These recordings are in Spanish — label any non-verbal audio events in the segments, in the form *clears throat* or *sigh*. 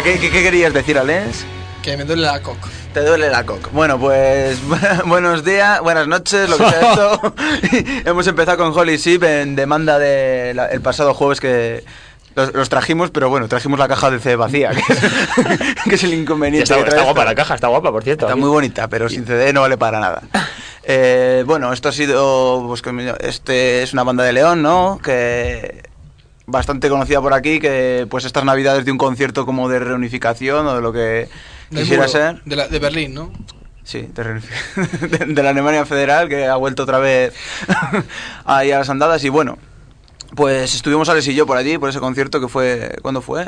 noches. ¿A qué, qué- qué querías decir, Alex? Que me duele la coca. Te duele la coca. Bueno, pues *laughs* buenos días, buenas noches, lo que sea esto. *laughs* *laughs* Hemos empezado con Holy Ship en demanda del el pasado jueves que los, los trajimos, pero bueno, trajimos la caja de CD vacía, que es, que es el inconveniente. Está, que está guapa la caja, está guapa, por cierto. Está muy bonita, pero sin CD no vale para nada. Eh, bueno, esto ha sido. Pues, este es una banda de León, ¿no? Que. Bastante conocida por aquí, que pues estas navidades de un concierto como de reunificación o de lo que Del quisiera muro, ser. De, la- de Berlín, ¿no? Sí, de, *laughs* de- de la Alemania Federal, que ha vuelto otra vez *laughs* ahí a las andadas. Y bueno, pues estuvimos Alex y yo por allí, por ese concierto que fue. ¿Cuándo fue?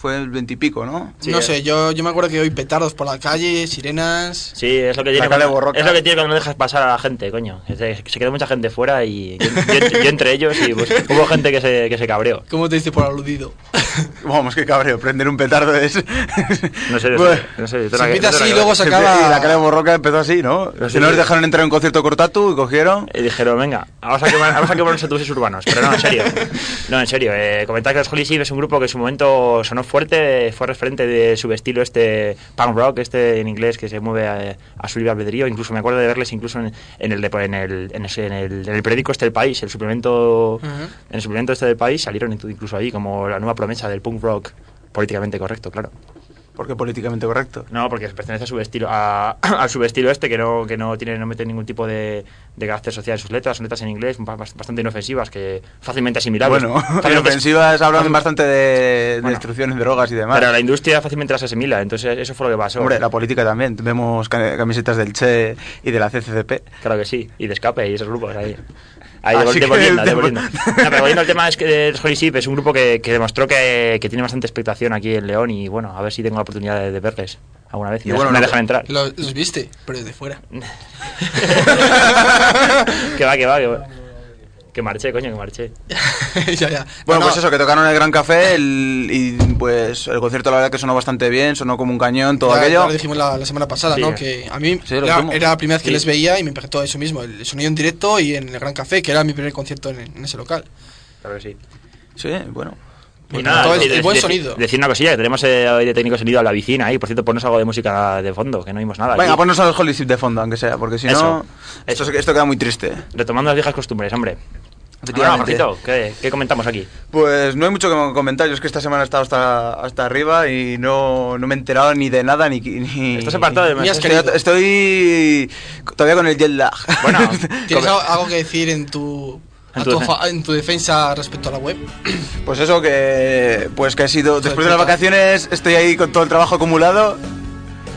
Fue el veintipico, ¿no? Sí, no eh. sé, yo, yo me acuerdo que hoy petardos por la calle, sirenas. Sí, es lo que tiene La calle cuando, borroca. es lo que tiene cuando no dejas pasar a la gente, coño. Se, que se quedó mucha gente fuera y yo, yo- yo entre ellos y pues, *laughs* hubo gente que se, que se cabreó. ¿Cómo te dice por aludido? Vamos, qué cabreo, prender un petardo es. No sé, no Bueno, sé. No sé, Se empieza así y luego se Y acaba. la calle borroca empezó así, ¿no? No sé. no les dejaron entrar en un concierto cortatu y cogieron. Y dijeron, venga, vamos a quemar, vamos a quemar los autobuses urbanos. Pero no, en serio. *laughs* No, en serio. Eh, comentar que los Holy Sheep es un grupo que en su momento sonó fuerte, fue referente de su estilo este punk rock, este en inglés que se mueve a, a su libre albedrío. Incluso me acuerdo de verles incluso en, en el, en, el, en, ese- en el, en el periódico este del país, el suplemento, en el suplemento este del país salieron incluso ahí como la nueva promesa del punk rock políticamente correcto, claro. Porque políticamente correcto. No, porque pertenece a su estilo, a, *clears throat* a su estilo este que no, que no tiene, no mete ningún tipo de, de carácter social en sus letras, son letras en inglés ba- bas- bastante inofensivas, que fácilmente asimilables. Bueno, Fácilmente- *laughs* en ofensivas hablan bastante de, de Bueno. drogas y demás. Pero la industria fácilmente las asimila, entonces eso fue lo que pasó. Hombre, la política también. Vemos ca- camisetas del Che y de la CCCP. Claro que sí, y de escape y esos grupos ahí. Ahí Así devol- que devolviendo, devolviendo. No, pero volviendo al tema es que el Holy Sheep es un grupo que, que demostró que, que tiene bastante expectación aquí en León y bueno, a ver si tengo la oportunidad de, de verles alguna vez y Y me, bueno, me no- dejan entrar. Los, los viste, pero desde fuera. *laughs* *laughs* que va, que va, que va. Que marché, coño, que marché. *laughs* ya, ya. Bueno, No, pues no, eso, que tocaron en el Gran Café el- y pues el concierto la verdad que sonó bastante bien, sonó como un cañón, todo ya- aquello. ya lo dijimos la, la semana pasada, Sí. ¿no? Que a mí Sí, lo era, era la primera vez que Sí. les veía y me impactó eso mismo, el sonido en directo y en el Gran Café, que era mi primer concierto en, en ese local. Claro que sí. Sí, bueno. Y Me nada, el- de- buen de- sonido. Decir una cosilla, que tenemos eh, hoy de técnico de sonido a la vicina ahí. Por cierto, ponnos algo de música de fondo, que no oímos nada. Venga, aquí. ponnos al Holy Ship de fondo, aunque sea, porque si Eso, no, esto, esto queda muy triste. Retomando las viejas costumbres, hombre. Efectivamente. Jorgito, ¿qué, qué comentamos aquí? Pues no hay mucho que comentar, yo es que esta semana he estado hasta, hasta arriba y no, no me he enterado ni de nada ni... ni Estás apartado de- Ni has estoy, estoy todavía con el jet lag. Bueno, *laughs* ¿Tienes algo, que decir en tu, En a tu tu defen- fa- en tu defensa respecto a la web? *clears throat* Pues eso, que pues que he sido... Después de las vacaciones estoy ahí con todo el trabajo acumulado.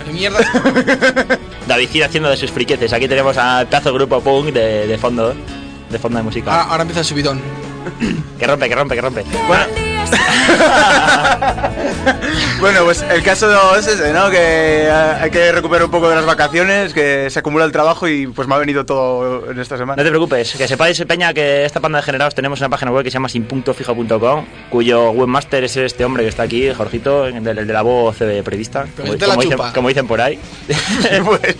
¿Qué mierda? *laughs* David Cid haciendo de sus friqueces. Aquí tenemos a pedazo grupo punk de, de fondo, de fondo de música. ahora, ahora empieza el subidón. Que rompe, que rompe, que rompe. Bueno. *laughs* bueno, pues el caso es ese, ¿no? Que hay que recuperar un poco de las vacaciones, que se acumula el trabajo y pues me ha venido todo en esta No semana. te preocupes, que sepáis, Peña, que esta banda de generados tenemos una página web que se llama sinpuntofijo.com, cuyo webmaster es este hombre que está aquí, Jorgito, el de, el de la voz de periodista, como, la dicen, chupa. como dicen por ahí. *laughs* Pues,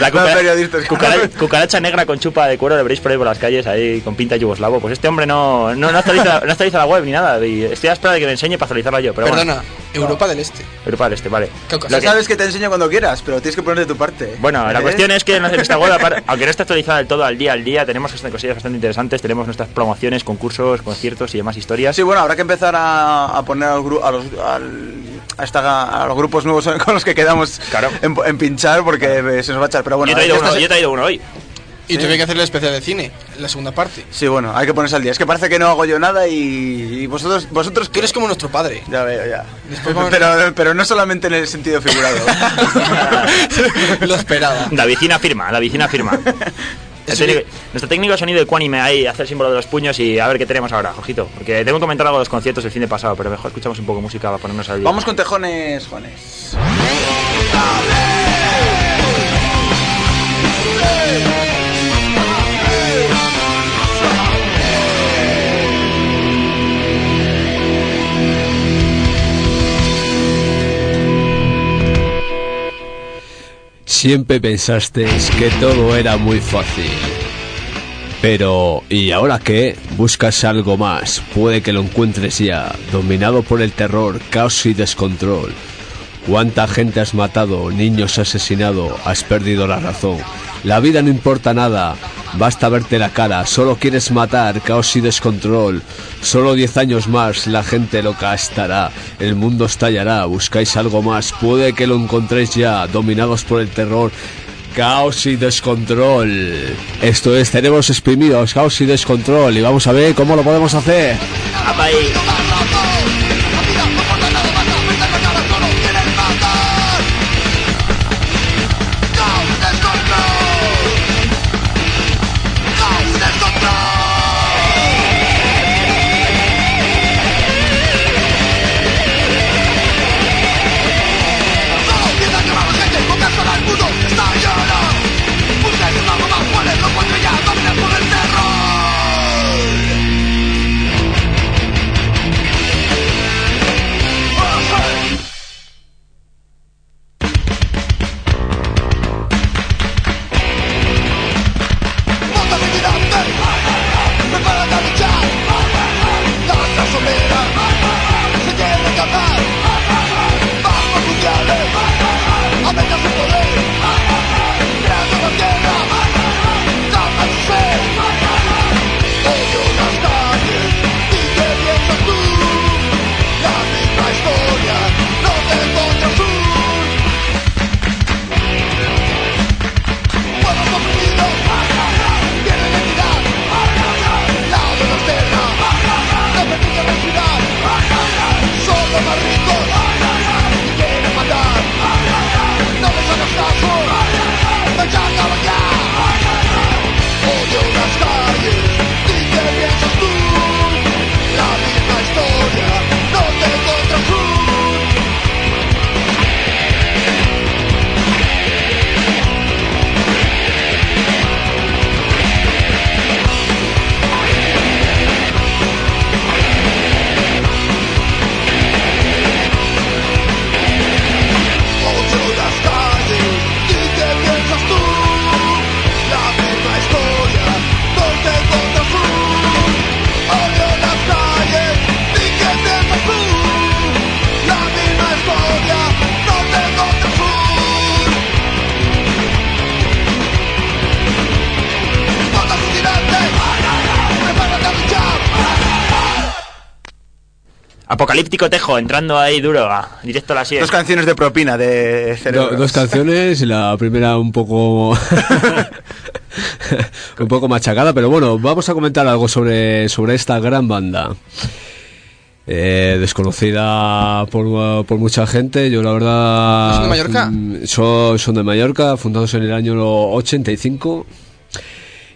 La no, cucara- periodistas, cucara- cucaracha negra con chupa de cuero, le veréis por ahí por las calles, ahí con pinta yugoslavo. Pues este hombre no, no, no, actualiza, no actualiza la web ni nada, y estoy a espera de que me enseñe para actualizarla yo. Pero Perdona, bueno, Europa del Este. Europa del Este, vale. Ya que- sabes que te enseño cuando quieras, pero tienes que poner de tu parte. Bueno, la ¿Eh? cuestión es que en nuestra web, *laughs* aunque no está actualizada del todo al día al día, tenemos cosillas bastante interesantes. Tenemos nuestras promociones, concursos, conciertos y demás historias. Sí, bueno, habrá que empezar a, a poner a los, gru- a, los, al- a, esta- a los grupos nuevos *laughs* con los que quedamos Claro. en, en pinchar porque eh, se nos va a echar. Pero bueno, yo, he traído esta uno, se- yo he traído uno hoy. Y tuve que hacer el especial de cine, la segunda parte. Sí, bueno, hay que ponerse al día. Es que parece que no hago yo nada y, y vosotros, vosotros Tú eres como nuestro padre. Ya veo, ya. Vamos- Pero, pero no solamente en el sentido figurado. *laughs* Lo esperaba. La vicina firma, la vicina firma. *laughs* Técnico- nuestro técnico de sonido ecuánime ahí, hace el símbolo de los puños y a ver qué tenemos ahora, Jorgito. Porque tengo que comentar algo de los conciertos del fin de pasado, pero mejor escuchamos un poco de música para ponernos al día. Vamos con tejones, Juanes. Siempre pensasteis que todo era muy fácil. Pero, ¿y ahora qué? Buscas algo más. Puede que lo encuentres ya. Dominado por el terror, caos y descontrol. ¿Cuánta gente has matado? Niños asesinado. Has perdido la razón. La vida no importa nada. Basta verte la cara. Solo quieres matar. Caos y descontrol. Solo 10 años más. La gente loca estará. El mundo estallará. Buscáis algo más. Puede que lo encontréis ya. Dominados por el terror. Caos y descontrol. Esto es Cerebros Exprimidos, Caos y Descontrol. Y vamos a ver cómo lo podemos hacer. Apocalíptico Tejo, entrando ahí duro, a- directo a la sien. Dos canciones de propina de Do- dos canciones, la primera un poco *laughs* un poco machacada, pero bueno, vamos a comentar algo sobre, sobre esta gran banda. Eh, desconocida por, por mucha gente, yo la verdad... ¿Son de Mallorca? mm, Son, son de Mallorca, fundados en el año 85.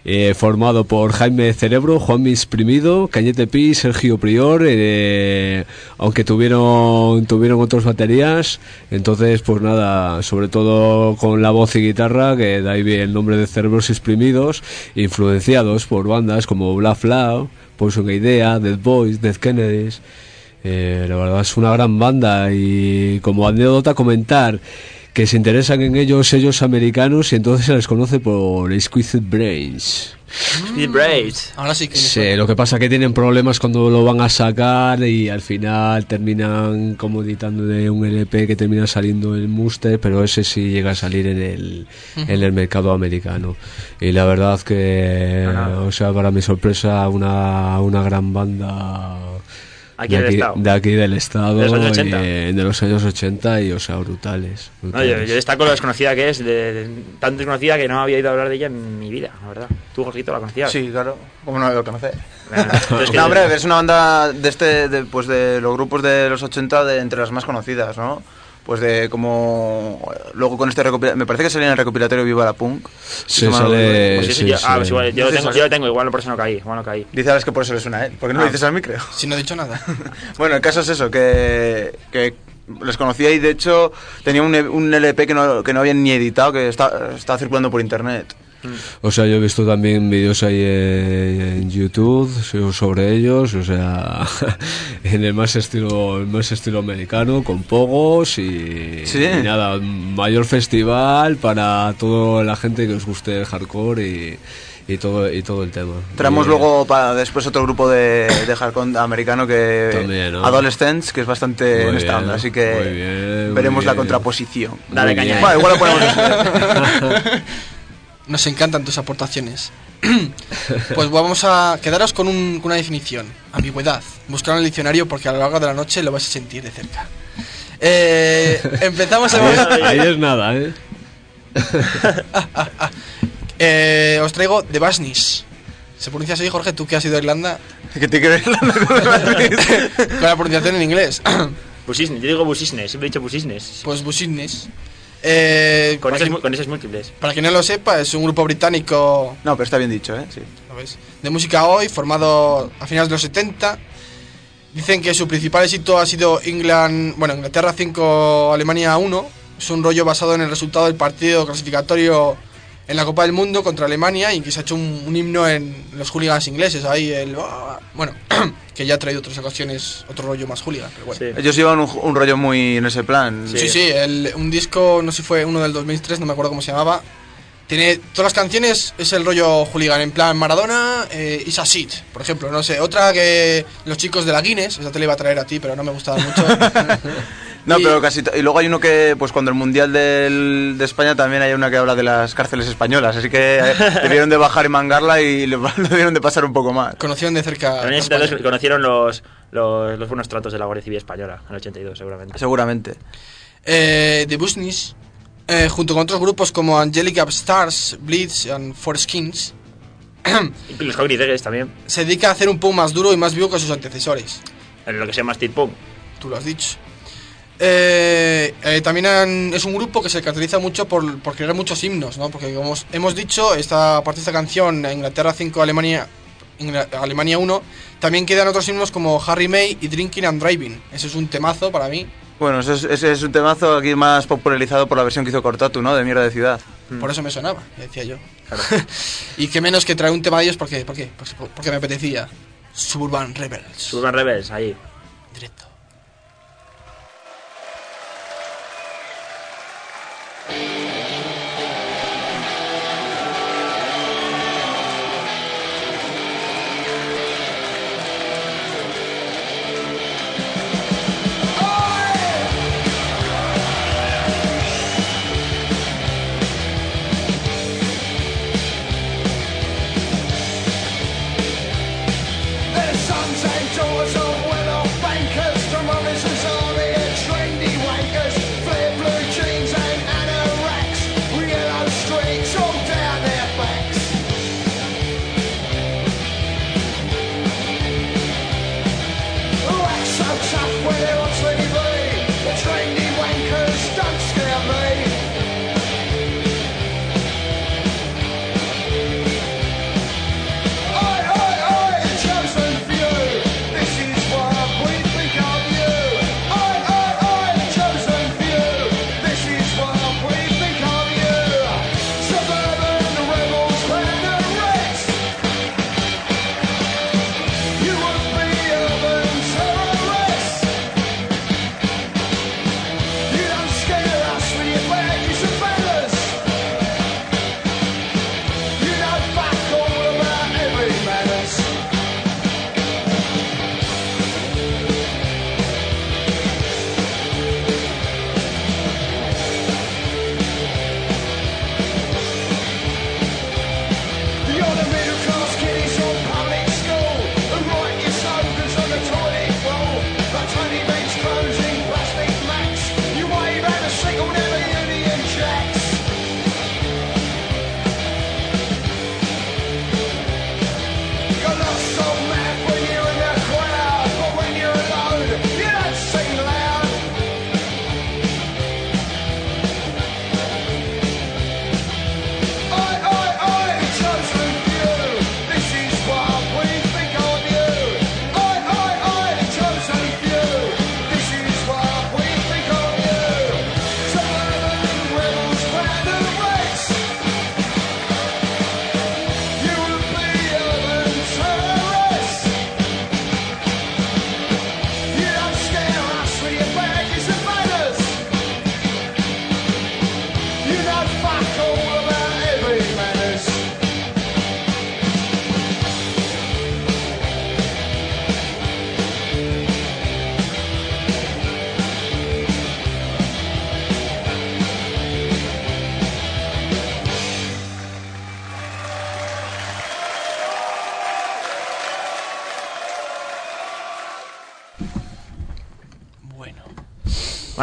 Eh, formado por Jaime Cerebro, Juan Misprimido, Cañete Pi, Sergio Prior, eh, aunque tuvieron tuvieron otras baterías, entonces pues nada, sobre todo con la voz y guitarra, que de ahí el nombre de Cerebros Exprimidos, influenciados por bandas como Black Flag, Poison Idea, Dead Boys, Dead Kennedys. Eh, la verdad es una gran banda y como anécdota comentar que se interesan en ellos sellos americanos y entonces se les conoce por Squeezed Brains. Speed Braids. Ahora sí que. Sí, lo que pasa que tienen problemas cuando lo van a sacar y al final terminan como editando de un LP que termina saliendo en Muster, pero ese sí llega a salir en el, en el mercado americano. Y la verdad que, Ajá. o sea, para mi sorpresa, una, una gran banda Aquí de, del estado. de aquí del estado, De los años y, 80. eh, de los años 80 y, o sea, brutales. No, yo, brutales. yo destaco lo desconocida que es, de, de- tan desconocida que no había ido a hablar de ella en mi vida, la verdad. ¿Tú, Jorgito, la conocías? Sí, claro. ¿Cómo no? Nah, *laughs* entonces que- No, hombre, es una banda de este, de, pues de los grupos de los 80 de entre las más conocidas, ¿no? Pues de como luego con este recopilatorio, me parece que salía en el recopilatorio Viva la Punk. Sí, sale- Pues sí, sí, sí, yo, ah, pues igual, yo, tengo, yo lo tengo, igual por eso no caí, igual no caí. Dice Alex que por eso le suena a él, porque no Ah. lo dices al micro. Si no he dicho nada. *laughs* Bueno, el caso es eso, que, que les conocía y de hecho tenía un, un LP que no, que no habían ni editado, que está, estaba circulando por internet. O sea, yo he visto también vídeos ahí en, YouTube so- sobre ellos, o sea, *laughs* en el más estilo, el más estilo americano, con pogos y, Sí. y nada, mayor festival para toda la gente que os guste el hardcore y, y todo y todo el tema. Traemos Y- luego para después otro grupo de, de hardcore americano que También, ¿no? Adolescents, que es bastante Muy en esta bien, onda, así que muy bien, muy veremos la bien. contraposición. Dale caña. Bueno, igual lo ponemos. *laughs* *laughs* Nos encantan tus aportaciones. *clears throat* pues vamos a quedaros con, un- con una definición. Ambigüedad. Buscar en el diccionario porque a lo largo de la noche lo vais a sentir de cerca. Eh, empezamos Ahí, a... ahí es nada, ¿eh? *laughs* Eh, os traigo The Basnis. ¿Se pronuncia así, Jorge? Tú que has ido a Irlanda *laughs* que te quieres *laughs* con la pronunciación en inglés. *clears throat* Busisnes, yo digo busisnes, siempre he dicho busisnes. pues Busines. Eh, Con quien, mu- con esas múltiples. para quien no lo sepa, es un grupo británico No, pero está bien dicho, ¿eh? Sí. ¿lo ves? de música hoy, formado a finales de los 70. Dicen que su principal éxito ha sido England, bueno, Inglaterra 5, Alemania 1. Es un rollo basado en el resultado del partido clasificatorio en la Copa del Mundo contra Alemania y que se ha hecho un, un himno en los hooligans ingleses. Ahí el. Bueno, *clears throat* que ya ha traído otras ocasiones otro rollo más hooligan, pero bueno. Sí. Ellos llevan un, un rollo muy en ese plan. Sí, sí, el- un disco, no sé si fue uno del 2003, no me acuerdo cómo se llamaba. Tiene todas las canciones, es el rollo hooligan, en plan Maradona, eh, Is a Shit, por ejemplo, no sé. Otra que los chicos de la Guinness, esa te la iba a traer a ti, pero no me gustaba mucho. *laughs* No, Y- pero casi. Y luego hay uno que, pues cuando el Mundial del- de España también hay una que habla de las cárceles españolas. Así que eh, *laughs* debieron de bajar y mangarla y le, *laughs* lo debieron de pasar un poco más. Conocieron de cerca. También en a España. 82 conocieron los, los, los buenos tratos de la Guardia Civil Española, en el 82 seguramente. Seguramente. Eh, The Busnis, eh, junto con otros grupos como Angelic Upstars, Blitz and Four Skins, Y los Hungry Deges también, se dedica a hacer un punk más duro y más vivo que sus antecesores. en lo que se llama Steel Punk. Tú lo has dicho. Eh, eh, también han- es un grupo que se caracteriza mucho por, por crear muchos himnos, ¿no? Porque como os- hemos dicho, esta, aparte de esta canción, Inglaterra 5, Alemania, Ingla- Alemania 1, también quedan otros himnos como Harry May y Drinking and Driving. Ese es un temazo para mí. Bueno, ese es, ese es un temazo aquí más popularizado por la versión que hizo Cortatu, ¿no? De Mierda de Ciudad. Por eso me sonaba, decía yo. *laughs* y qué menos que traer un tema de ellos porque, ¿por qué? Pues porque me apetecía. Suburban Rebels. Suburban Rebels, ahí. Directo.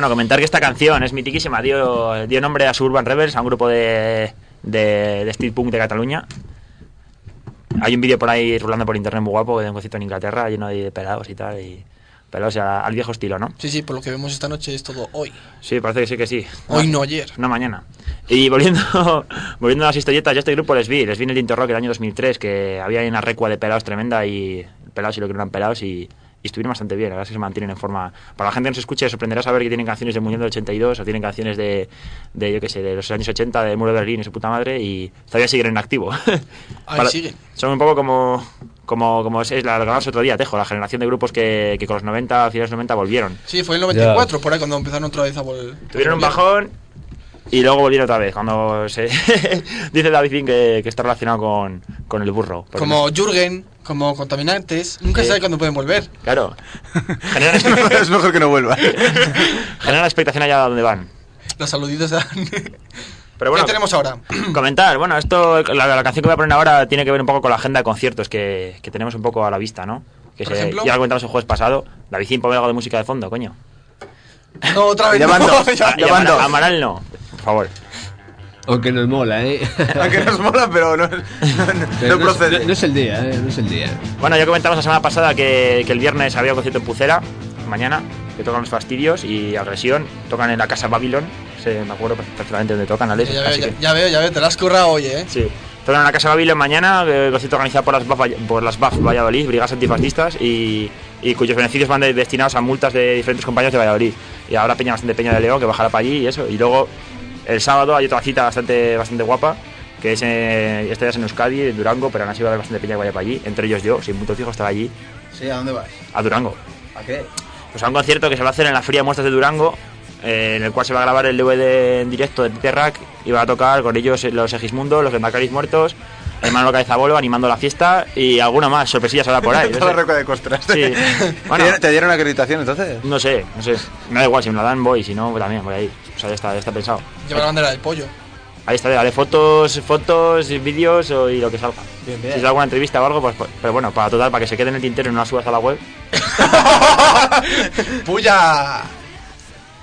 Bueno, comentar que esta canción es mitiquísima, dio, dio nombre a Suburban Rebels, a un grupo de, de, de street punk de Cataluña. Hay un vídeo por ahí rulando por internet muy guapo de un concierto en Inglaterra lleno de pelados y tal, y pelados a- al viejo estilo, ¿no? Sí, sí, por lo que vemos esta noche es todo hoy. Sí, parece que sí que sí. Hoy no ayer. No mañana. Y volviendo, *laughs* volviendo a las historietas, yo este grupo les vi, les vi en el Tinto Rock el año 2003, que había una recua de pelados tremenda y pelados y lo que no eran pelados y, y estuvieron bastante bien, la verdad es que se mantienen en forma. Para la gente que nos escuche, sorprenderá saber que tienen canciones de Mundial del 82 o tienen canciones de, de yo qué sé, de los años 80, de Muro de Berlín y su puta madre y todavía siguen en activo. *laughs* Ahí siguen. Son un poco como, como, como es la lo que hablamos otro día, Tejo, la generación de grupos que, que con los 90, a finales de los 90 volvieron. Sí, fue en el 94, por ahí cuando empezaron otra vez a volver. Tuvieron un bajón y luego volvieron otra vez. Cuando se *laughs* dice David Finn que, que está relacionado con, con el burro. Como Jürgen, como Contaminantes. Nunca se sabe cuándo pueden volver. claro. *laughs* Generan, es mejor que no vuelva. *laughs* generan expectación allá donde van. Los saluditos dan. Pero bueno, ¿Qué tenemos ahora? *clears throat* comentar. Bueno, esto, la, la canción que voy a poner ahora tiene que ver un poco con la agenda de conciertos que, que tenemos un poco a la vista, ¿no? Que Por se, ejemplo. ya lo comentamos el jueves pasado. David Finn, ponme algo de música de fondo, coño. No, otra vez Llamando. no. ya- Ah, Llamando. Amaral- no, favor. Aunque nos mola, ¿eh? *laughs* Aunque nos mola, pero no, no, no- Pero no no, es, procede. no- no es el día, ¿eh? No es el día. Bueno, ya comentamos la semana pasada que, que el viernes había un concierto en Pucera, mañana, que tocan los fastidios y agresión. Tocan en la casa Babylon, se, me acuerdo perfectamente dónde tocan, Alex. Ya veo, ya, que- ya veo, ya veo, te la has currado hoy, eh. Sí. Tocan en la casa Babylon mañana, eh, concierto organizado por las BAF, por las BAF Valladolid, Brigadas Antifascistas, y, y cuyos beneficios van de- destinados a multas de diferentes compañías de Valladolid. Y ahora Peña bastante Peña de León, que bajará para allí y eso. Y luego el sábado hay otra cita bastante, bastante guapa, que es eh, esta ya es en Euskadi, en Durango, pero aún así va a haber bastante Peña que vaya para allí. Entre ellos yo, sin punto fijo, estará allí, Sí, ¿a dónde vas? a Durango. ¿A qué? Pues a un concierto que se va a hacer en la Fría Muestras de Durango, eh, en el cual se va a grabar el DVD en directo de Peter Rack y va a tocar con ellos los Egismundo, los Vendacaris Muertos, Hermano Cabezabolo animando la fiesta y alguna más, sorpresillas ahora por ahí. *laughs* Toda la recua de costras. Sí. *laughs* ¿Te, Bueno. dieron, te dieron acreditación entonces? No sé, no sé. Me da igual, si me la dan voy, si no, pues también voy a ir. O sea, ya está, ya está pensado. Lleva la bandera del pollo. Ahí está, haré fotos, fotos, vídeos y lo que salga. Bien, bien. Si es alguna entrevista o algo, pues, pues- pero bueno, para total, para que se quede en el tintero y no la subas a la web. *laughs* ¡Puya!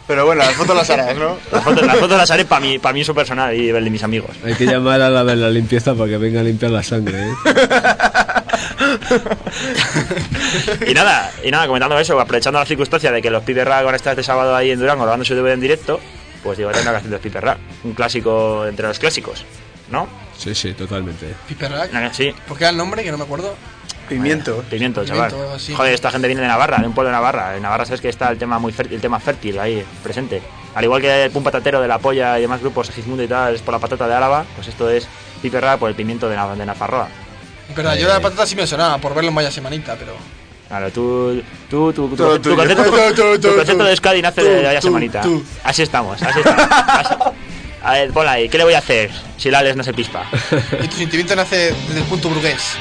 Pero bueno, las fotos las harás, ¿no? Las fotos las, fotos las haré para mi, para mi uso personal y el de mis amigos. Hay que llamar a la de la limpieza para que venga a limpiar la sangre, ¿eh? *laughs* Y nada, y nada, comentando eso, aprovechando la circunstancia de que los Piper Rack van a estar este sábado ahí en Durango grabando su DVD en directo, pues digo, tengo una canción de los Piper Rack, un clásico entre los clásicos, ¿no? Sí, sí, totalmente. Piperrack. Sí, ¿Por qué era el nombre? Que no me acuerdo. Pimiento. pimiento, chaval. Pimiento. Joder, esta gente viene de Navarra, de un pueblo de Navarra. En Navarra sabes que está el tema muy fértil, el tema fértil ahí presente. Al igual que el pum patatero de la polla y demás grupos, Gismundo y tal, es por la patata de Álava, pues esto es Piper Rack por el pimiento de, Na- de Nafarroa. Verdad, yo la de patata sí me sonaba por verlo en Vaya Semanita, pero. Claro, tú, tú, tú, tu, Todo tu concepto, Tú, tú, tu tú, concepto tú. de Euskadi nace Tú, de vaya tú, semanita. tú. Así estamos, así estamos. Así- A ver, ponla ahí, ¿qué le voy a hacer si Lales no se pispa? *laughs* Y tu sentimiento nace desde el punto burgués.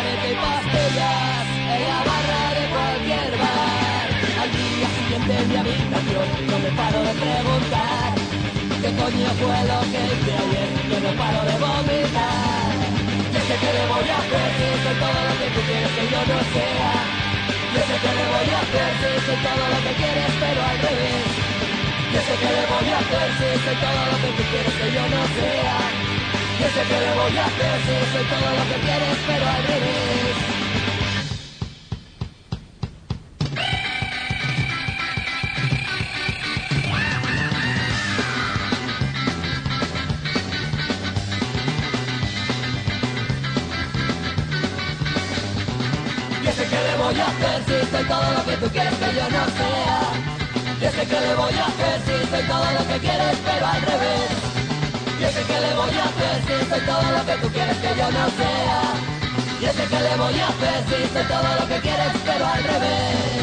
Clarete y pastillas en la barra de cualquier bar. Al día siguiente en mi habitación no me paro de preguntar qué coño fue lo que hice ayer, que no paro de vomitar. Desde voy a hacer si soy todo lo que tú quieres que yo no sea? Yo sé que le voy a hacer si soy todo lo que quieres pero al revés. Yo sé que le voy a hacer si soy todo lo que tú quieres que yo no sea. Yo sé que le voy a hacer si soy todo lo que quieres pero al revés. Yo sé que le voy a hacer si soy todo lo que tú quieres que yo no sea. Yo sé que le voy a hacer si soy todo lo que quieres, pero al revés. Yo sé que le voy a hacer si soy todo lo que tú quieres que yo no sea. Yo sé que le voy a hacer si soy todo lo que quieres, pero al revés.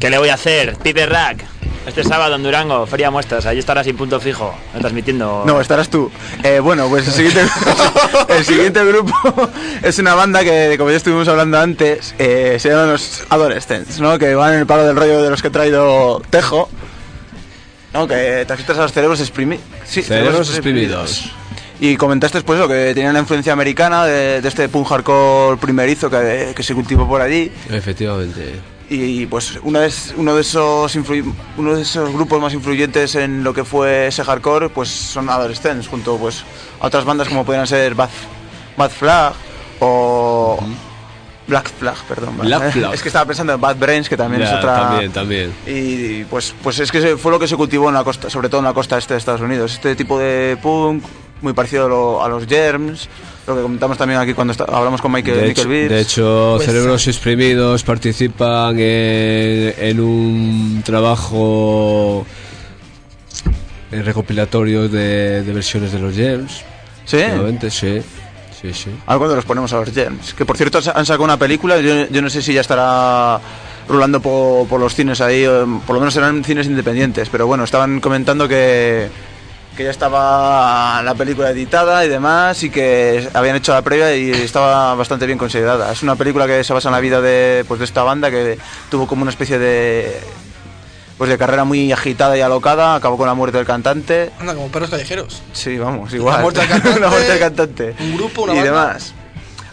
¿Qué le voy a hacer? Pipe Rack. Este sábado en Durango, Feria Muestras. Allí estará sin punto fijo, transmitiendo. No, estarás tú. Eh, bueno, pues el siguiente, *laughs* el siguiente grupo *laughs* es una banda que, como ya estuvimos hablando antes, eh, se llaman los Adolescents, ¿no? Que van en el palo del rollo de los que he traído Tejo. ¿No? Que trajiste a los cerebros exprimidos. Sí, Cerebros exprimidos. Y comentaste después lo que tenían la influencia americana de, de este punk hardcore primerizo que, que se cultivó por allí. Efectivamente. Y pues uno de, uno de esos uno de esos grupos más influyentes en lo que fue ese hardcore pues son Adolescents junto pues a otras bandas como podrían ser Bad, Bad Flag o Black Flag, perdón. Black Flag. *laughs* Es que estaba pensando en Bad Brains que también es otra También, también. y pues pues es que fue lo que se cultivó en la costa, sobre todo en la costa este de Estados Unidos. Este tipo de punk muy parecido a, lo- a los Germs, lo que comentamos también aquí cuando está- hablamos con Michael, De hecho, Beers. de hecho, Pues, Cerebros Exprimidos participan en, en un trabajo eh, recopilatorio de, de versiones de los Gems. ¿Sí? Sí. Sí, sí. Algo cuando los ponemos a los Germs. Que por cierto han sacado una película, yo, yo no sé si ya estará rulando por, por los cines ahí, eh, por lo menos serán cines independientes, pero bueno, estaban comentando que, que ya estaba la película editada y demás y que habían hecho la previa y estaba bastante bien considerada. Es una película que se basa en la vida de, pues, de esta banda que tuvo como una especie de pues de carrera muy agitada y alocada, acabó con la muerte del cantante. Anda, como perros callejeros. Sí, vamos, igual. *laughs* La muerte del cantante, La muerte del cantante. un grupo, una y banda. demás.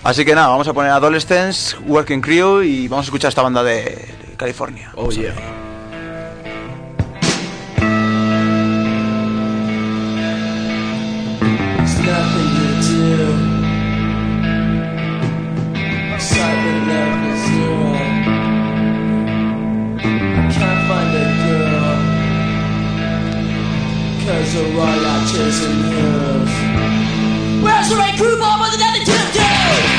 Así que nada, vamos a poner Adolescents, Working Crew y vamos a escuchar esta banda de, de California. Oh, yeah. Nothing to do. Excitement level is zero. I can't find a girl. Cause they're all out chasing heroes. Where's the right crew bomb with nothing to do?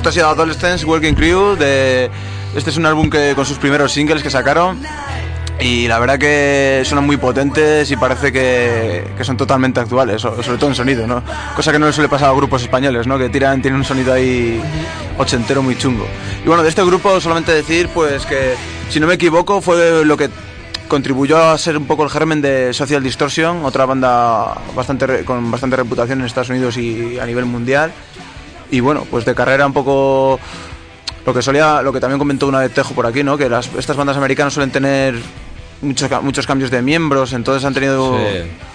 Esto ha sido Adolescents, Working Crew. De, este es un álbum que con sus primeros singles que sacaron. Y la verdad que suenan muy potentes y parece que, que son totalmente actuales, so- sobre todo en sonido, ¿no? Cosa que no le suele pasar a grupos españoles, ¿no? Que tiran, tienen un sonido ahí ochentero muy chungo. Y bueno, de este grupo solamente decir, pues que, si no me equivoco, fue lo que contribuyó a ser un poco el germen de Social Distortion, otra banda bastante con bastante reputación en Estados Unidos y a nivel mundial. Y bueno, pues de carrera un poco lo que solía, lo que también comentó una vez Tejo por aquí, ¿no? Que las, estas bandas americanas suelen tener muchos, ca- muchos cambios de miembros, entonces han tenido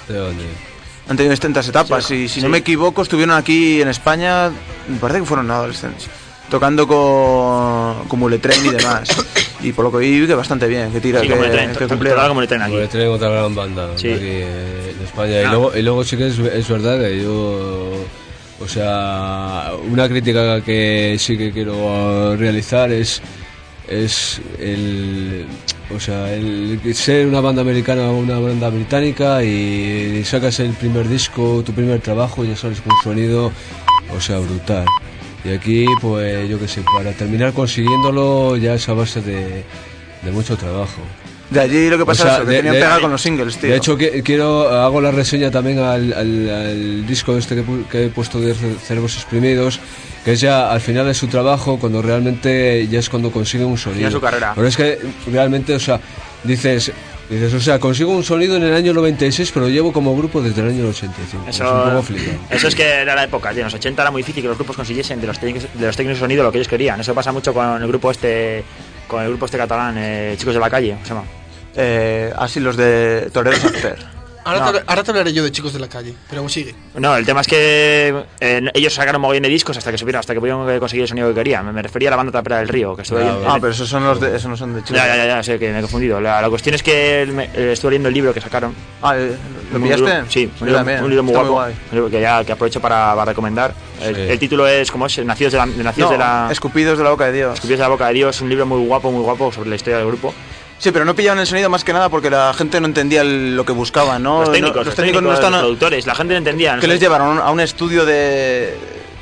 Sí, han tenido distintas etapas. y si no me equivoco, estuvieron aquí en España, me parece que fueron adolescentes, tocando con, con Muletren y demás. y por lo que vi, que bastante bien, que tira, Sí, que, como el tren, que cumplieron. total como el tren aquí. Porque tenemos otra gran banda Sí. aquí eh, en España. Y, Ah. luego, y luego sí que es, es verdad que yo, o sea, una crítica que sí que quiero realizar es es el o sea el ser una banda americana o una banda británica y sacas el primer disco tu primer trabajo y ya sales con un sonido o sea brutal. Y aquí pues yo qué sé para terminar consiguiéndolo ya es a base de, de mucho trabajo De allí lo que pasa O sea, es eso, que de- tenían de- pegado con los singles, tío. de hecho, que, quiero hago la reseña también al, al- al disco este que, he puesto de Ce- Cerebros Exprimidos, que es ya al final de su trabajo, cuando realmente ya es cuando consigue un sonido. Ya su carrera. Pero es que realmente, o sea, dices, dices, o sea, consigo un sonido en el año 96, pero llevo como grupo desde el año 85. es un poco Eso, eso es que era la época, tío. En los 80 era muy difícil que los grupos consiguiesen de los técnicos de los técnicos de sonido lo que ellos querían. Eso pasa mucho con el grupo este con el grupo este catalán, eh, Chicos de la Calle, ¿cómo se llama? Eh, así los de Toreros After. Ahora, No. te, ahora te hablaré yo de chicos de la calle, pero sigue. No, el tema es que eh, ellos sacaron mogollón de discos hasta que supieron, hasta que pudieron conseguir el sonido que querían. Me, me refería a la banda Tapera del Río, que estuve Ah, ahí en- Ah, pero esos son los de, esos no son de chicos. Ya, ya, ya, ya, sé que me he confundido. La, la cuestión es que me- eh, estuve leyendo el libro que sacaron. Ah, ¿lo Un pillaste? libro- sí, un Yo libro, un libro muy Está guapo. guay. un libro que ya que aprovecho para, para recomendar. El, Sí. el título es, ¿cómo es? Nacidos de la, de Nacidos No, de la, Escupidos de la boca de Dios. Escupidos de la boca de Dios. Un libro muy guapo, muy guapo sobre la historia del grupo. Sí, pero no pillaban el sonido más que nada porque la gente no entendía el- lo que buscaban, ¿no? los No- técnicos, los, técnicos, no están. los productores. La gente no entendía. no ¿Qué sé. les llevaron? ¿A un- ¿A un estudio de,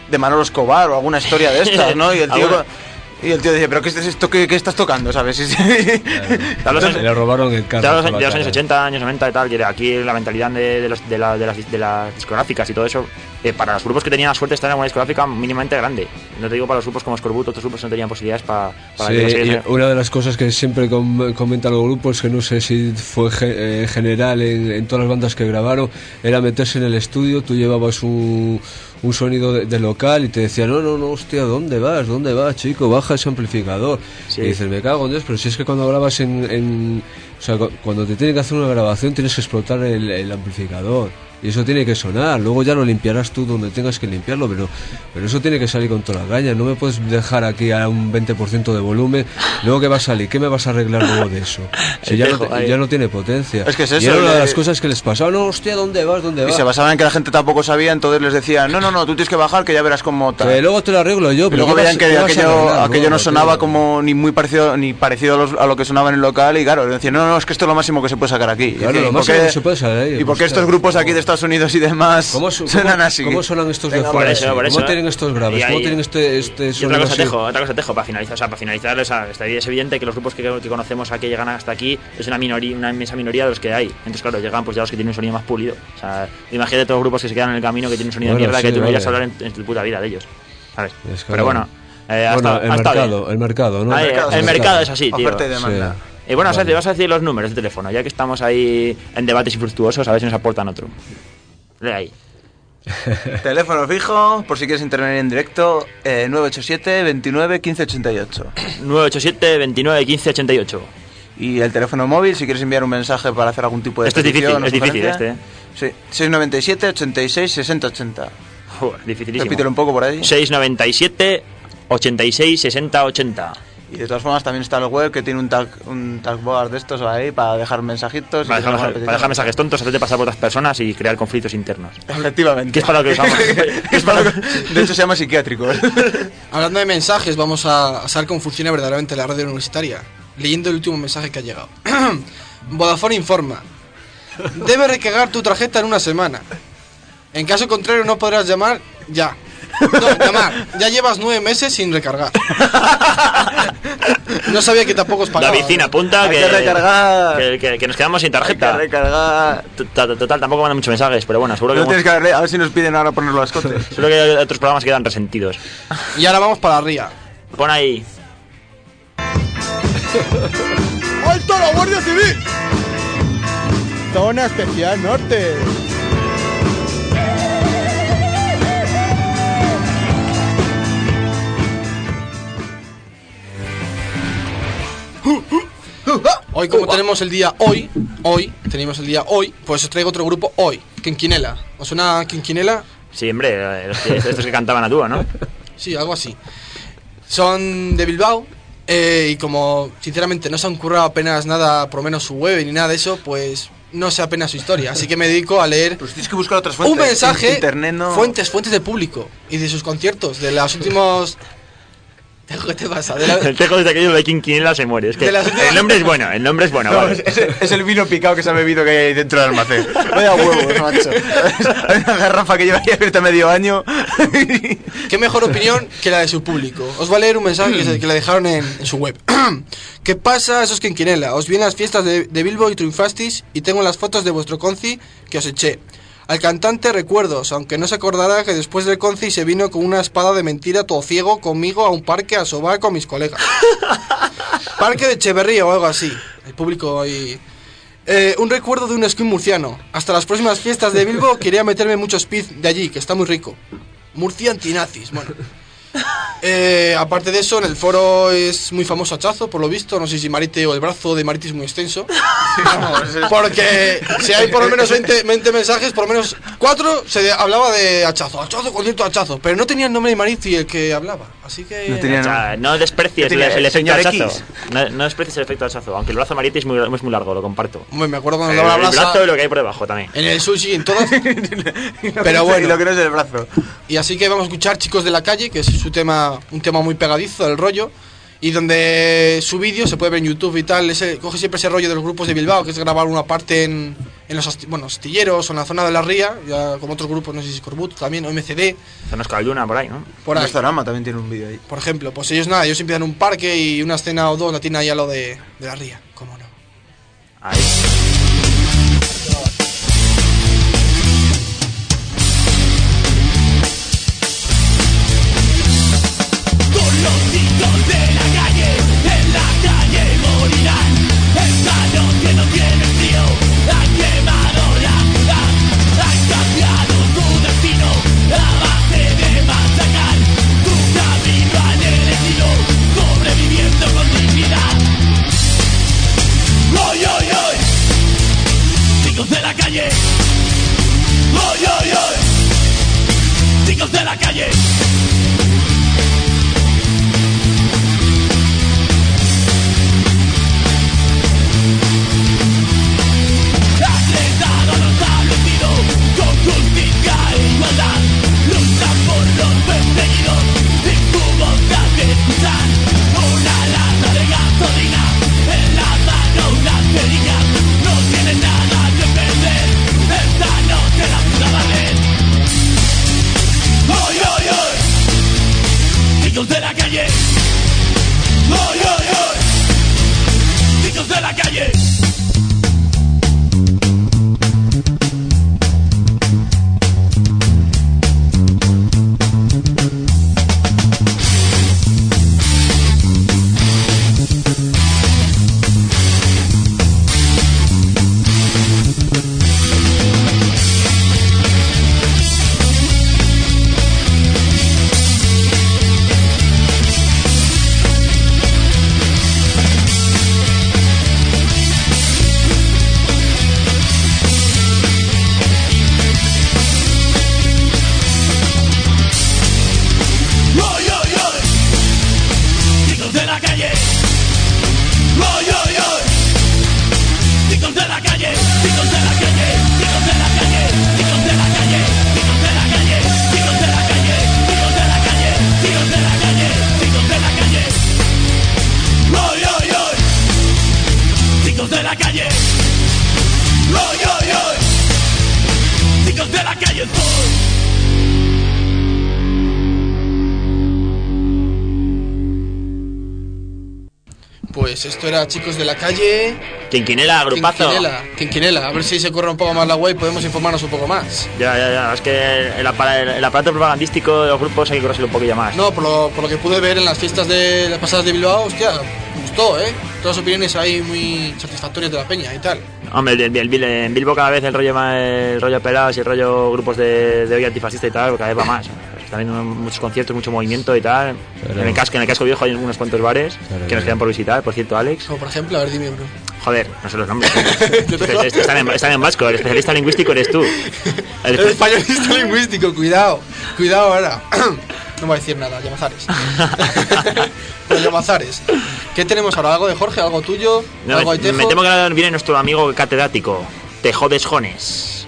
de Manolo Escobar o alguna historia de estas, no? Y el tío, *laughs* y el tío decía, ¿pero qué es esto? ¿Qué, qué estás tocando? ¿Sabes? Sí. Claro, *laughs* Le robaron el carro. Ya los, años cara. 80, años 90 y tal, que aquí la mentalidad de, de, los- de, la- de las, de las discográficas y todo eso, eh, para los grupos que tenían la suerte de estar en una discográfica mínimamente grande. No te digo para los grupos como Scorbuto, otros grupos no tenían posibilidades pa- para Sí, que una de las cosas que siempre com- comentan los grupos, que no sé si fue ge- eh, general en, en todas las bandas que grabaron, era meterse en el estudio, tú llevabas un, un sonido de, de local y te decían, no, no, no, hostia, ¿dónde vas? ¿Dónde vas, chico? Baja ese amplificador. Sí. Y dices, me cago en Dios, pero si es que cuando grabas en... en- o sea, cu- cuando te tienen que hacer una grabación tienes que explotar el, el amplificador. Y eso tiene que sonar, luego ya lo limpiarás tú donde tengas que limpiarlo, pero, pero eso tiene que salir con toda la caña. No me puedes dejar aquí a un 20% de volumen, luego que va a salir, ¿qué me vas a arreglar luego de eso? *laughs* Si ya no, tejo te- ahí. ya no tiene potencia. Es que es Y eso, era una de le- las cosas que les pasaba, no, hostia, ¿dónde vas? ¿Dónde Y vas? se basaban en que la gente tampoco sabía, entonces les decían, no, no, no, tú tienes que bajar que ya verás cómo tal. Que luego te lo arreglo yo, Y pero luego ¿qué veían que aquello, aquello no sonaba como ni muy parecido ni parecido a, los- a lo que sonaba en el local y claro, decían, no, no, es que esto es lo máximo que se puede sacar aquí. Y Claro, decía, lo ¿y por máximo qué- que se puede sacar ahí, ¿Y por qué estos grupos aquí ¿cómo- de Estados Unidos y demás ¿Cómo, su- suenan cómo- así? ¿Cómo suenan estos de Venga, por eso, por ¿Cómo eso. tienen estos graves? Y ¿Cómo ahí- tienen este, este Y otra cosa, así? tejo, otra cosa, tejo, para finalizar, o sea, para finalizar, o sea, es evidente que los grupos que, que conocemos aquí llegan hasta aquí es una minoría, una inmensa minoría de los que hay. Entonces, claro, llegan pues ya los que tienen un sonido más pulido. O sea, imagínate todos los grupos que se quedan en el camino que tienen un sonido Bueno, de mierda sí, que tú no irías a vale. hablar en, en tu puta vida de ellos. ¿Sabes? Es que Pero bueno. eh, ha Bueno, estado- el ha estado mercado, bien. el mercado, ¿no? Ahí, mercado el es mercado así. es así, tío. Oferta y demanda. Y bueno, Vale. Santi, vas a decir los números de teléfono, ya que estamos ahí en debates infructuosos, a ver si nos aportan otro. Lee ahí. *laughs* Teléfono fijo, por si quieres intervenir en directo, eh, 987 29 15 88. 987 29 15 88. Y el teléfono móvil, si quieres enviar un mensaje para hacer algún tipo de Este es difícil, o es difícil este, Sí, 697 86 60 80. Joder, dificilísimo. Repítelo un poco por ahí. 697 86 60 80. Y de todas formas también está el web que tiene un tag, un tag board de estos ahí para dejar mensajitos. y Para que dejar, para dejar mensajes tontos, hacerte pasar por otras personas y crear conflictos internos. Efectivamente. ¿Qué es para lo que *laughs* usamos? ¿Qué es para lo que- De hecho se llama psiquiátrico. *laughs* Hablando de mensajes, vamos a, a saber cómo funciona verdaderamente la radio universitaria. Leyendo el último mensaje que ha llegado. *clears throat* Vodafone informa. Debe recargar tu tarjeta en una semana. En caso contrario no podrás llamar ya. No, llamar. Ya llevas nueve meses sin recargar. No sabía que tampoco os pagaba. David apunta Hay que, que recargar. que, que- que nos quedamos sin Hay tarjeta. que recargar. Total, total, tampoco mandan muchos mensajes, pero bueno, seguro que, No tienes hemos- que darle, a ver si nos piden ahora ponerlo a escote. *laughs* seguro que hay otros programas que quedan resentidos. Y ahora vamos para la ría. Pon ahí. *laughs* ¡Alto la Guardia Civil! Zona Especial Norte. Hoy, como tenemos el día hoy, hoy, tenemos el día hoy, pues os traigo otro grupo hoy, Quinquinela. ¿Os suena Quinquinela? Sí, hombre, eh, los que- estos que cantaban a dúo, ¿no? *laughs* Sí, algo así. Son de Bilbao eh, y como sinceramente no se han currado apenas nada, por lo menos su web ni nada de eso, pues no sé apenas su historia. Así que me dedico a leer Pues tienes que buscar otras fuentes. un mensaje, Internet no... fuentes, fuentes del público y de sus conciertos, de los últimos... ¿Qué te pasa? De la- El tejo desde aquello de Quinquinela se muere. Es que De las el nombre es bueno, el nombre es bueno, No, vale. es, es- es el vino picado que se ha bebido que hay ahí dentro del almacén. *laughs* Vaya huevos, *laughs* macho. Hay una garrafa que lleva ahí abierta medio año. *laughs* ¿Qué mejor opinión que la de su público? Os voy a leer un mensaje que, se- que le dejaron en, en su web. *clears throat* ¿Qué pasa? Eso es Quinquinela. Os vi en las fiestas de, de Bilbo y triunfastis y tengo las fotos de vuestro conci que os eché. Al cantante recuerdos, aunque no se acordará que después del conci se vino con una espada de mentira todo ciego conmigo a un parque a sobar con mis colegas. *laughs* Parque de Echeverría o algo así. El público ahí... Eh, un recuerdo de un esquí murciano. Hasta las próximas fiestas de Bilbo quería meterme mucho speed de allí, que está muy rico. Murcia antinazis, bueno. Eh, aparte de eso, en el foro es muy famoso Hachazo, por lo visto. No sé si Marite o el brazo de Marite es muy extenso. *laughs* Porque si hay por lo menos 20, 20 mensajes, por lo menos 4 se de- hablaba de Hachazo. Hachazo, concierto Hachazo. Pero no tenía el nombre de Marite el que hablaba. Así que. No tenía O sea, no desprecies ¿Qué el, tenía, el efecto señor hachazo. X? No, no desprecies el efecto hachazo, aunque el brazo mariti es muy, es muy largo, lo comparto. Hombre, me acuerdo cuando El, daba la el brazo y lo que hay por debajo también. En el sushi, en todas. *laughs* Pero bueno. Y lo que no es el brazo. Y así que vamos a escuchar Chicos de la Calle, que es su tema, un tema muy pegadizo del rollo. Y donde su vídeo se puede ver en YouTube y tal. Ese, coge siempre ese rollo de los grupos de Bilbao, que es grabar una parte en, en los asti- bueno, astilleros o en la zona de la ría, ya como otros grupos, no sé si Scorbut también, o MCD, Zonas Calduna por ahí, ¿no? por ahí. Nostorama también tiene un vídeo ahí. Por ejemplo, pues ellos nada, ellos empiezan un parque y una escena o dos la tienen ahí a lo de, de la ría, cómo no. Ahí. Chicos de la calle. Quinquinela, grupazo. Quinquinela, Quinquinela. A ver si se corre un poco más la web y podemos informarnos un poco más. Ya, ya, ya. Es que el, apara- el aparato propagandístico de los grupos hay que correrlo un poquillo más. No, por lo, por lo que pude ver en las fiestas de las pasadas de Bilbao, hostia, me gustó, ¿eh? Todas las opiniones ahí muy satisfactorias de la peña y tal. Hombre, el, el- en Bilbo cada vez el rollo más, el rollo pelados y el rollo grupos de, de hoy antifascista y tal, cada vez va más. Habiendo muchos conciertos, mucho movimiento y tal. En el casco, en el casco viejo hay unos cuantos bares Claro, que nos quedan por visitar, por cierto, Alex. Como por ejemplo, a ver, dime, bro. Joder, no sé los nombres. *laughs* están, en, están en vasco, el especialista lingüístico eres tú. *laughs* El españolista lingüístico, cuidado, cuidado ahora. *clears throat* No voy a decir nada, Llamazares. *laughs* Pero Llamazares. ¿Qué tenemos ahora? ¿Algo de Jorge? ¿Algo tuyo? No, ¿Algo de me, Tejo? me temo que ahora viene nuestro amigo catedrático, Tejodes Jones.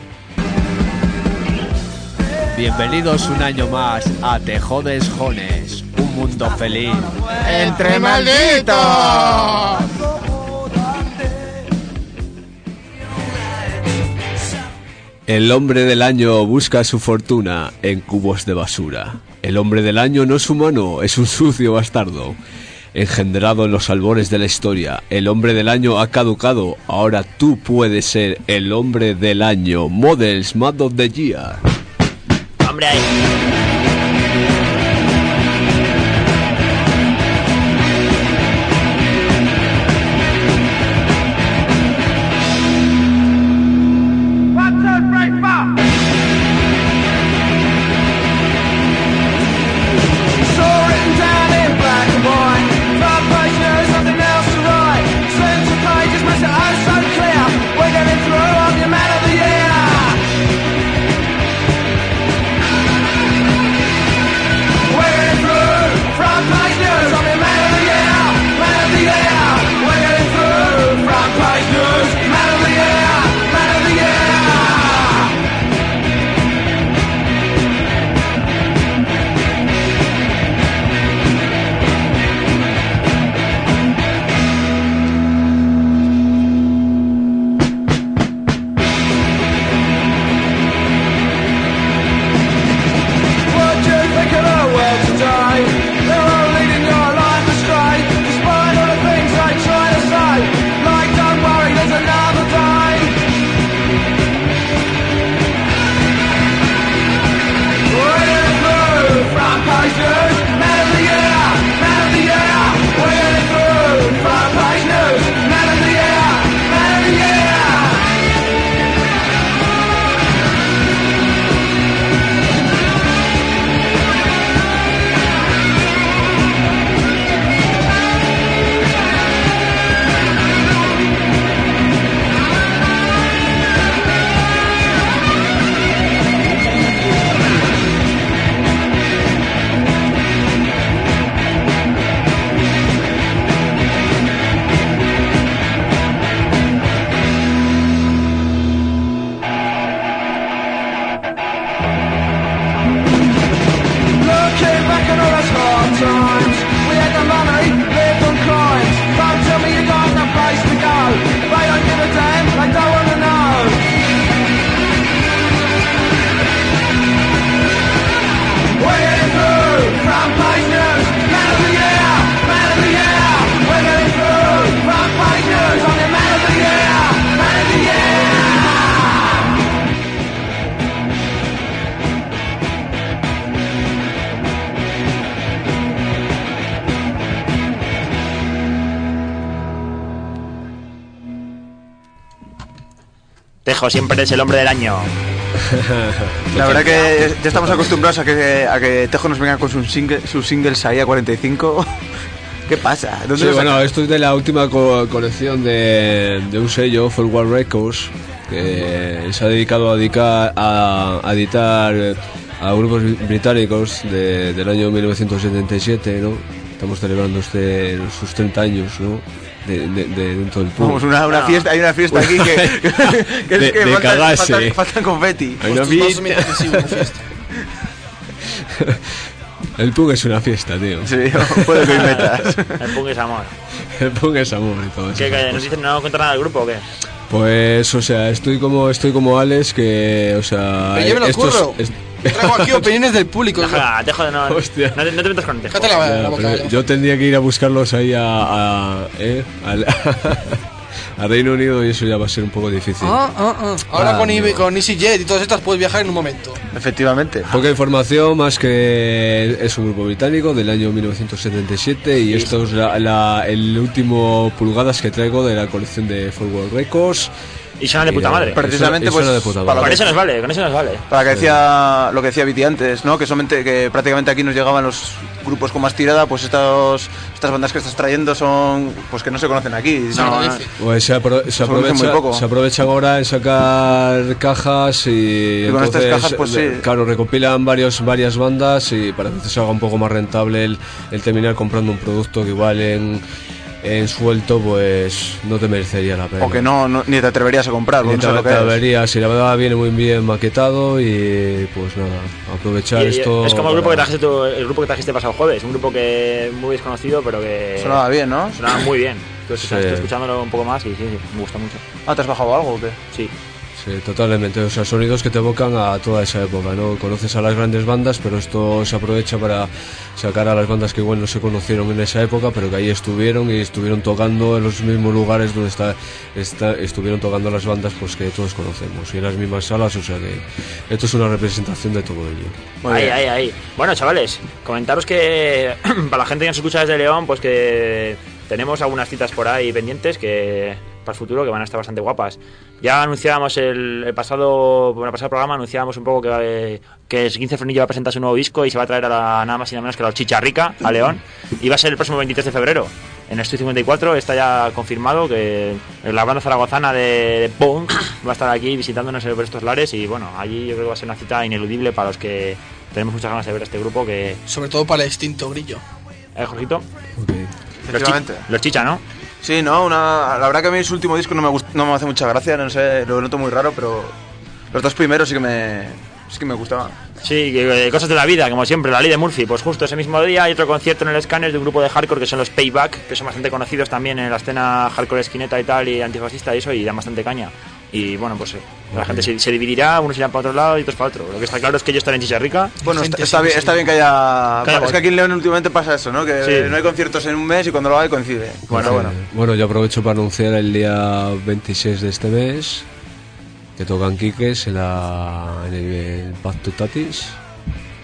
Bienvenidos un año más a Te Jodes Jones, un mundo feliz. ¡Entre malditos! El hombre del año busca su fortuna en cubos de basura. El hombre del año no es humano, es un sucio bastardo. Engendrado en los albores de la historia, el hombre del año ha caducado. Ahora tú puedes ser el hombre del año. Models Mad of the Year. Hombre, siempre eres el hombre del año. La verdad que ya estamos acostumbrados a que, a que Tejo nos venga con sus, single- sus singles ahí a 45. *laughs* ¿Qué pasa? ¿Dónde Sí, bueno, esto es de la última co- colección de, de un sello, Forward Records, que se ha dedicado a, dedicar, a, a editar eh, a grupos británicos de- del año 1977, ¿no? Estamos celebrando este, sus 30 años, ¿no? De, de- de dentro del pub. Vamos, una, una No. fiesta, hay una fiesta aquí que, *laughs* que De- es que de falta, cagarse. falta- falta confeti. Hay una vasos fiesta. que fiesta. *laughs* El pub es una fiesta, tío. Sí, *laughs* puede que hoy metas. El punk es amor. El pub es amor y todo eso. ¿Qué, qué, ¿Nos dicen no cuenta nada del grupo o qué? Pues, o sea, estoy como estoy como Alex, que, o sea, Pero yo me lo estos- curro. es- *laughs* Traigo aquí opiniones del público. Deja, deja de no, no, Hostia. te, no te metas con Tejo. La, boca. Alejo. yo tendría que ir a buscarlos ahí a, a, ¿eh? al, *laughs* a Reino Unido y eso ya va a ser un poco difícil. Ah, ah, ah. Ahora Ah, con, no. con EasyJet y todas estas puedes viajar en un momento. Efectivamente. Poca información, más que es un grupo británico del año 1977 y esto es la- la- el último pulgadas que traigo de la colección de Forward Records. Y suena de Y puta madre. Precisamente, pues, de puta para madre. Con eso nos vale, con eso nos vale. Para que decía lo que decía Viti antes, ¿no? Que solamente que prácticamente aquí nos llegaban los grupos con más tirada, pues estos, estas bandas que estás trayendo son pues que no se conocen aquí. No. Pues se, apro- se muy aprovecha, poco. se aprovechan ahora en sacar cajas y, Y con estas entonces, cajas, pues, sí. claro, recopilan varios, varias bandas y para que se haga un poco más rentable el, el terminar comprando un producto que igual en, en suelto pues no te merecería la pena. o que no, no- ni te atreverías a comprar, Ni no te, lo te es. averías, si la verdad viene muy bien maquetado y pues nada, aprovechar Y- y esto. es como el grupo, que trajiste tú- el grupo que trajiste pasado jueves, un grupo que muy desconocido, pero que Sonaba bien, ¿no? sonaba muy bien. Estoy, Sí. estoy escuchándolo un poco más y sí, sí, me gusta mucho. Ah, ¿te has bajado algo o qué? Sí. Sí, totalmente. O sea, sonidos que te evocan a toda esa época, ¿no? Conoces a las grandes bandas, pero esto se aprovecha para sacar a las bandas que igual no se conocieron en esa época, pero que ahí estuvieron y estuvieron tocando en los mismos lugares donde está, está- estuvieron tocando las bandas pues que todos conocemos y en las mismas salas, o sea que esto es una representación de todo ello. Muy ahí, bien. ahí, ahí. Bueno, chavales, comentaros que *clears throat* para la gente que nos escucha desde León, pues que tenemos algunas citas por ahí pendientes que para el futuro que van a estar bastante guapas. Ya anunciábamos el, el pasado, bueno, el pasado programa, anunciábamos un poco que, que 15 Frenillo va a presentar su nuevo disco y se va a traer a la, nada más y nada menos que a la Chicha Rica, a León. Y va a ser el próximo 23 de febrero. En el Estudio 54 está ya confirmado que la banda zaragozana de, de punk va a estar aquí visitándonos por estos lares y bueno, allí yo creo que va a ser una cita ineludible para los que tenemos muchas ganas de ver a este grupo que... Sobre todo para el extinto grillo. ¿Eh, Jorgito? Ok. Los, chi- los chicha, ¿no? Sí, no, una, la verdad que a mí su último disco no me, gust- no me hace mucha gracia, no sé, lo noto muy raro, pero los dos primeros sí que me, sí que me gustaban. Sí, eh, cosas de la vida, como siempre, la ley de Murphy. Pues justo ese mismo día hay otro concierto en el Scanners de un grupo de hardcore que son los Payback, que son bastante conocidos también en la escena hardcore esquineta y tal, y antifascista y eso, y dan bastante caña. Y bueno, pues eh, la gente se, se dividirá, unos irán para otro lado y otros para otro. Lo que está claro es que ellos están en Chicharrica. Bueno, Gente está, está bien, está bien que haya... Claro, es que aquí en León últimamente pasa eso, ¿no? Que Sí. no hay conciertos en un mes y cuando lo hay coincide. Bueno, Eh, bueno. Bueno, yo aprovecho para anunciar el día 26 de este mes que tocan Quiques en, la, en el Pacto Tatis,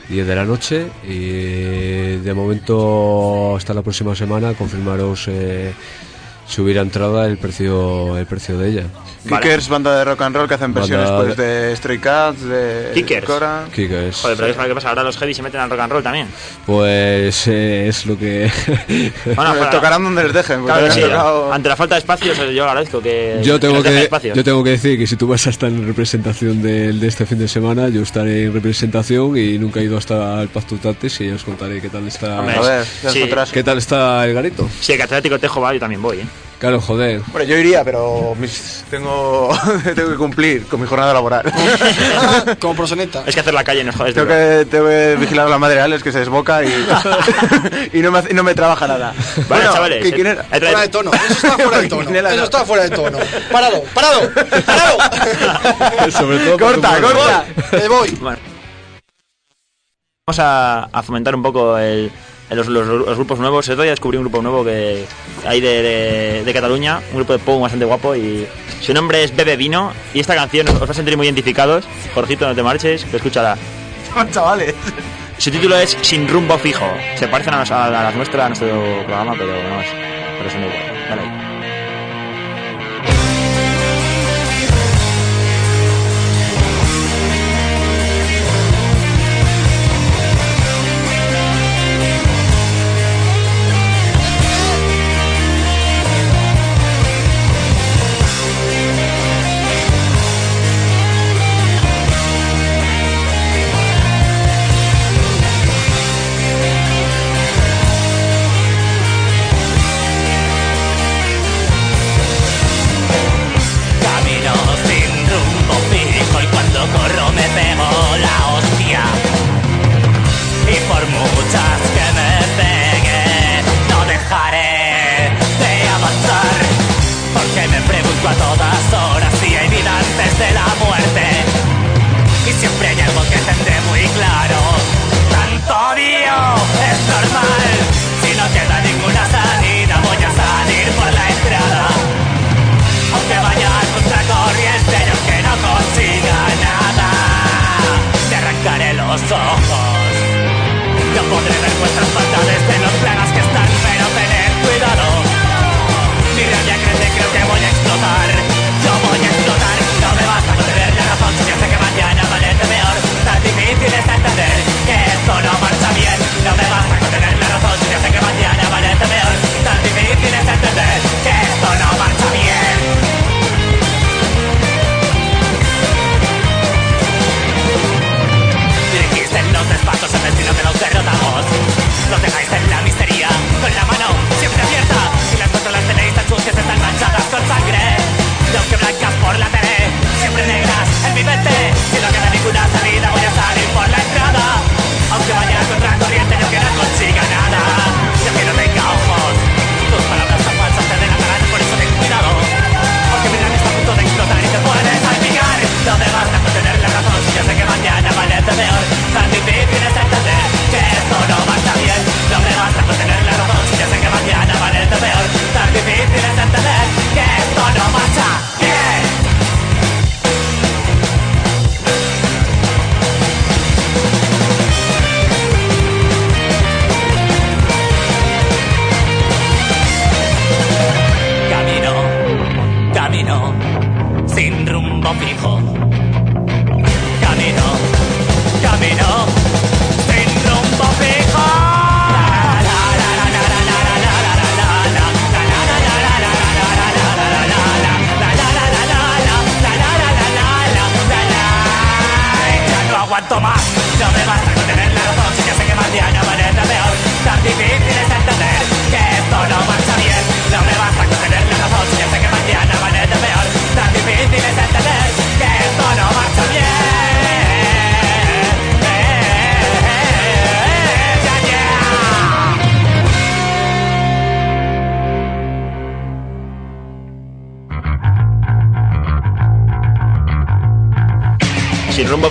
10 de la noche. Y de momento, hasta la próxima semana, confirmaros eh, subir a entrada el precio, el precio de ella. Kickers, banda de rock and roll que hacen Banda versiones pues, de- de Stray Cats, de Kickers. Cora. Quiques. Joder, pero ¿qué pasa? Ahora los heavy se meten al rock and roll también. Pues eh, es lo que. *laughs* Bueno, *laughs* para- tocarán donde les dejen. Claro que sí, tocado- ante la falta de espacios yo agradezco que Yo tengo que, yo tengo que decir que si tú vas a estar en representación del- de, este fin de semana, yo estaré en representación y nunca he ido hasta el Pacto Tates y ya os contaré qué tal está. Hombre, A ver, Sí. ¿Qué tal está el garito? Si el catedrático Tejo va, yo también voy, ¿eh? Claro, joder. Hombre, yo iría, pero mis- tengo, *laughs* tengo que cumplir con mi jornada laboral. *laughs* Como prosoneta. Es que hacer la calle nos jodes. tengo, que, tengo que vigilar a la madre Alex que se desboca y, *laughs* y no, me, hace- y no me trabaja nada. Vale, Bueno, chavales. ¿qui- ¿Quién eh, era? Fuera de tono. Eso está fuera de tono. Quinela, Eso no. está fuera de tono. Parado, parado, parado. Sobre todo Corta, corta. Me voy. Bueno. Vamos a, a fomentar un poco el- los, los- los grupos nuevos. El otro día descubrí un grupo nuevo que hay de, de- de Cataluña, un grupo de punk bastante guapo y su nombre es Bebe Vino y esta canción os va a sentir muy identificados. Jorgito, no te marches, que escúchala. Chavales. Su título es Sin rumbo fijo. Se parecen a, las- a las nuestras, a nuestro programa, pero no es. Pero son igual. Dale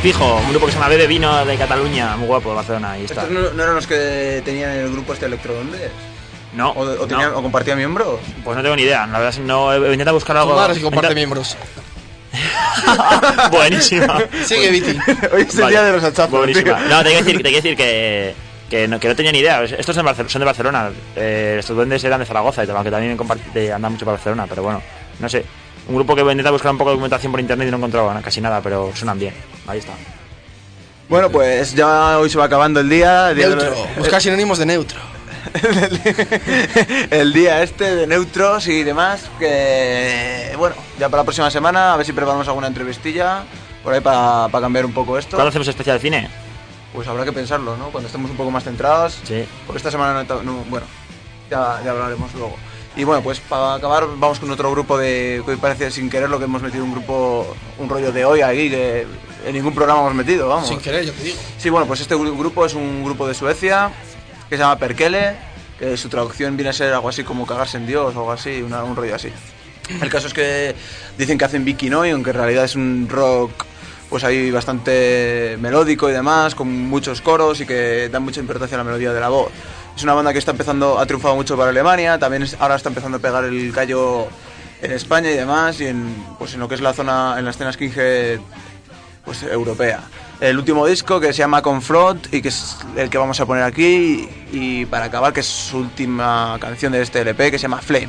Fijo, un grupo que se llama Bebe Vino de Cataluña, muy guapo, de Barcelona, ahí está. ¿Estos no, no eran los que tenían el grupo este Electrodonde? No, ¿O, o, tenían, no, o compartían miembros? pues no tengo ni idea, la verdad es que no, he intentado buscar algo... Tomar si comparte intenta- *laughs* miembros. *laughs* Buenísima. Sigue, Viti. *laughs* Hoy es el Vale, día de los hachazos. Buenísima. tío. No, te quiero decir, te quiero decir que, que, no, que no tenía ni idea. Estos son de Barcelona, son de Barcelona. Eh, estos duendes eran de Zaragoza y tal, aunque también andan mucho por Barcelona, pero bueno, no sé. Un grupo que voy a intentar buscar un poco de documentación por internet y no na- casi nada, pero suenan bien. Ahí está. Bueno, pues ya hoy se va acabando el día. el día de Neutro. Buscar sinónimos de neutro. *laughs* el día este de neutros y demás. Que bueno, ya para la próxima semana a ver si preparamos alguna entrevistilla por ahí para cambiar un poco esto. ¿Cuándo hacemos especial de cine? Pues habrá que pensarlo, ¿no? Cuando estemos un poco más centrados. Sí. Porque esta semana no, no- bueno, ya, ya hablaremos luego. Y bueno, pues para acabar vamos con otro grupo de que hoy parece sin querer lo que hemos metido un grupo, un rollo de hoy aquí que en ningún programa hemos metido, vamos. Sin querer, yo te digo. Sí, bueno, pues este gru- grupo es un grupo de Suecia que se llama Perkele, que su traducción viene a ser algo así como cagarse en Dios o algo así, una- un rollo así. El caso es que dicen que hacen Vikinoi, aunque en realidad es un rock pues ahí bastante melódico y demás, con muchos coros y que dan mucha importancia a la melodía de la voz. Es una banda que está empezando, ha triunfado mucho para Alemania, también es- ahora está empezando a pegar el callo en España y demás, y en, pues en lo que es la zona, en la escena skinhead pues europea. El último disco que se llama Confront y que es el que vamos a poner aquí y para acabar que es su última canción de este LP que se llama Flame.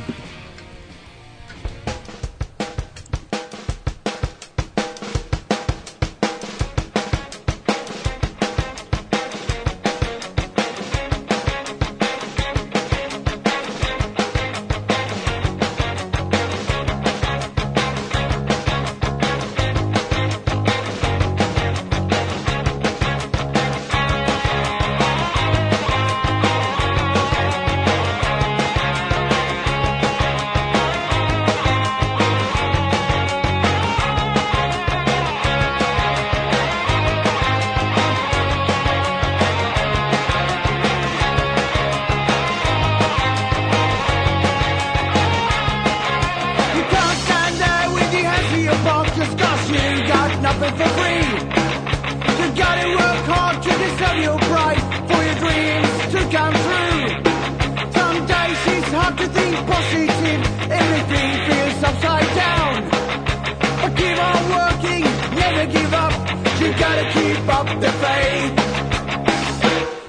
You gotta keep up the faith.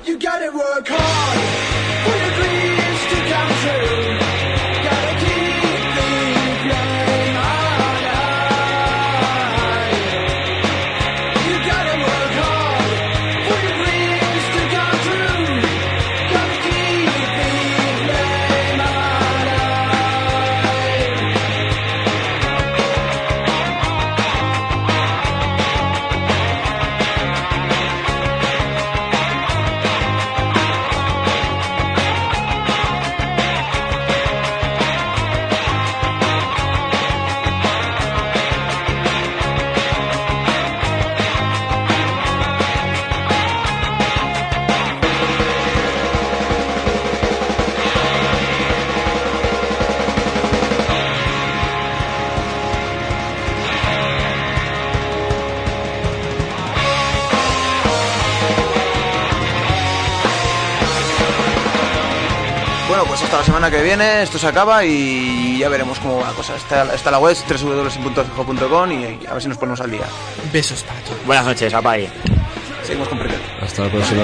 You gotta work hard semana que viene, esto se acaba y ya veremos cómo va la cosa. Está, está la web www.fijo.com y a ver si nos ponemos al día. Besos para todos. Buenas noches, apay. Seguimos con. Hasta la próxima.